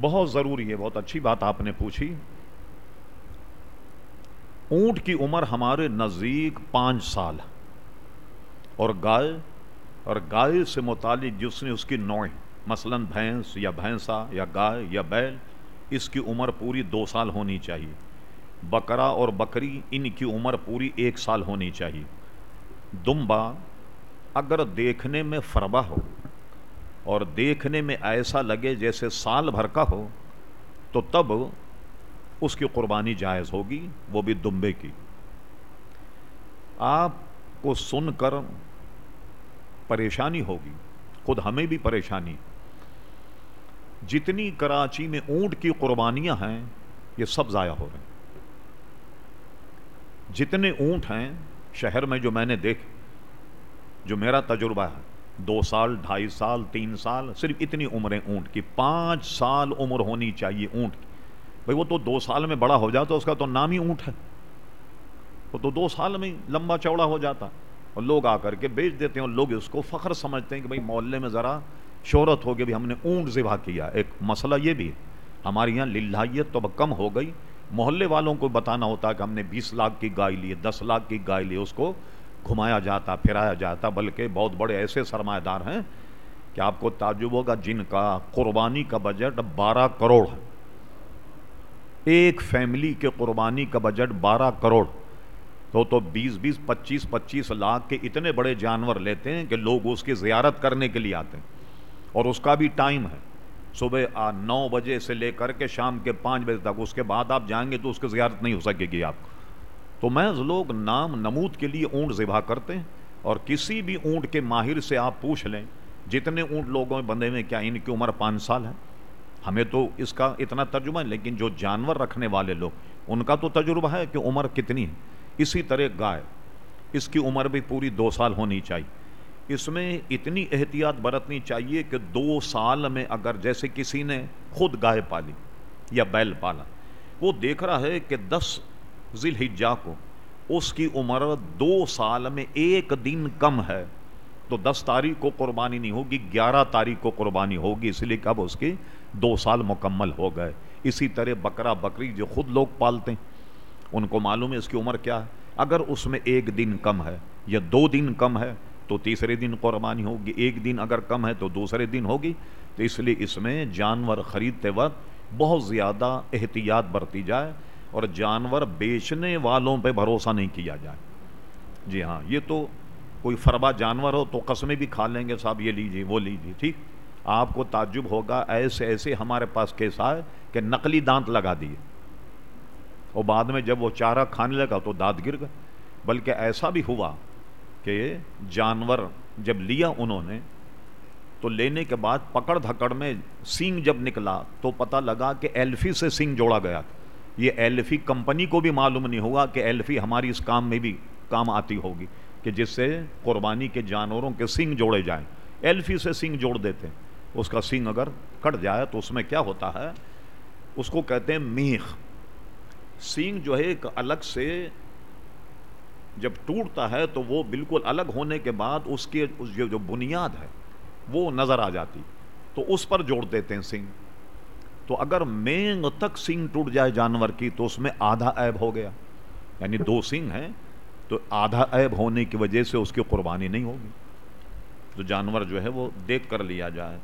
بہت ضروری ہے، بہت اچھی بات آپ نے پوچھی۔ اونٹ کی عمر ہمارے نزدیک پانچ سال۔ اور گائے اور گائے سے متعلق جس نے اس کی نوعیں، مثلا بھینس یا بھینسا یا گائے یا بیل، اس کی عمر پوری دو سال ہونی چاہیے۔ بکرا اور بکری ان کی عمر پوری ایک سال ہونی چاہیے۔ دمبا، اگر دیکھنے میں فربا ہو اور دیکھنے میں ایسا لگے جیسے سال بھر کا ہو، تو تب اس کی قربانی جائز ہوگی، وہ بھی دمبے کی۔ آپ کو سن کر پریشانی ہوگی، خود ہمیں بھی پریشانی۔ جتنی کراچی میں اونٹ کی قربانیاں ہیں، یہ سب ضائع ہو رہے ہیں۔ جتنے اونٹ ہیں، شہر میں جو میں نے دیکھ جو میرا تجربہ ہے دو سال، ڈھائی سال، تین سال، صرف اتنی عمریں اونٹ کی۔ پانچ سال عمر ہونی چاہیے اونٹ کی۔ بھائی وہ تو دو سال میں بڑا ہو جاتا، اس کا تو نام ہی اونٹ ہے۔ وہ تو دو سال میں لمبا چوڑا ہو جاتا۔ اور لوگ آ کر کے بیچ دیتے ہیں اور لوگ اس کو فخر سمجھتے ہیں کہ بھائی محلے میں ذرا شہرت ہو گئی ہم نے اونٹ ذبح کیا۔ ایک مسئلہ یہ بھی ہے، ہمارے یہاں للہیت تو کم ہو گئی۔ محلے والوں کو بتانا ہوتا ہے کہ ہم نے بیس لاکھ کی گائے لی دس لاکھ کی گائے لی اس کو گھمایا جاتا، پھرایا جاتا، بلکہ بہت بڑے ایسے سرمایہ دار ہیں کہ آپ کو تعجب ہوگا جن کا، قربانی کا بجٹ بارہ کروڑ ہے۔ ایک فیملی کے قربانی کا بجٹ بارہ کروڑ۔ تو تو بیس بیس، پچیس پچیس لاکھ کے اتنے بڑے جانور لیتے ہیں کہ لوگ اس کی زیارت کرنے کے لیے آتے ہیں۔ اور اس کا بھی ٹائم ہے۔ صبح نو بجے سے لے کر کے شام کے پانچ بجے تک، اس کے بعد آپ جائیں گے تو اس کی زیارت نہیں ہو سکے گی آپ کو۔ تو محض لوگ نام نمود کے لیے اونٹ ذبح کرتے ہیں اور کسی بھی اونٹ کے ماہر سے آپ پوچھ لیں، جتنے اونٹ لوگوں میں بندے میں، کیا ان کی عمر پانچ سال ہے؟ ہمیں تو اس کا اتنا ترجمہ ہے، لیکن جو جانور رکھنے والے لوگ، ان کا تو تجربہ ہے کہ عمر کتنی ہے۔ اسی طرح گائے، اس کی عمر بھی پوری دو سال ہونی چاہیے۔ اس میں اتنی احتیاط برتنی چاہیے کہ دو سال میں اگر جیسے کسی نے خود گائے پالی یا بیل پالا، وہ دیکھ رہا ہے کہ دس ذی الحجا کو، اس کی عمر دو سال میں ایک دن کم ہے۔ تو دس تاریخ کو قربانی نہیں ہوگی، گیارہ تاریخ کو قربانی ہوگی، اس لیے کب اس کی دو سال مکمل ہو گئے۔ اسی طرح بکرا بکری جو خود لوگ پالتے ہیں، ان کو معلوم ہے اس کی عمر کیا ہے۔ اگر اس میں ایک دن کم ہے یا دو دن کم ہے، تو تیسرے دن قربانی ہوگی۔ ایک دن اگر کم ہے، تو دوسرے دن ہوگی۔ تو اس لیے اس میں جانور خریدتے وقت بہت زیادہ احتیاط برتی جائے۔ اور جانور بیچنے والوں پہ بھروسہ نہیں کیا جائے۔ جی ہاں یہ تو کوئی فربا جانور ہو تو قسمیں بھی کھا لیں گے، صاحب یہ لیجیے وہ لیجیے ٹھیک۔ آپ کو تعجب ہوگا، ایسے ایسے ہمارے پاس کیس آئے کہ نقلی دانت لگا دیے۔ اور بعد میں جب وہ چارہ کھانے لگا تو دانت گر گئے۔ بلکہ ایسا بھی ہوا کہ جانور جب لیا انہوں نے، تو لینے کے بعد پکڑ دھکڑ میں سینگ جب نکلا تو پتہ لگا کہ ایلفی سے سینگ جوڑا گیا تھا۔ یہ ایلفی کمپنی کو بھی معلوم نہیں ہوگا کہ ایلفی ہماری اس کام میں بھی کام آتی ہوگی کہ جس سے قربانی کے جانوروں کے سنگ جوڑے جائیں۔ ایلفی سے سنگ جوڑ دیتے ہیں۔ اس کا سنگ اگر کٹ جائے تو اس میں کیا ہوتا ہے؟ اس کو کہتے ہیں میخ۔ سینگ جو ہے ایک الگ سے جب ٹوٹتا ہے تو وہ بالکل الگ ہونے کے بعد اس کے جو بنیاد ہے وہ نظر آ جاتی۔ تو اس پر جوڑ دیتے ہیں سنگ تو اگر مینگ تک سنگھ ٹوٹ جائے جانور کی تو اس میں آدھا عیب ہو گیا۔ یعنی دو سنگھ ہیں، تو آدھا عیب ہونے کی وجہ سے اس کی قربانی نہیں ہوگی۔ تو جانور جو ہے وہ دیکھ کر لیا جائے۔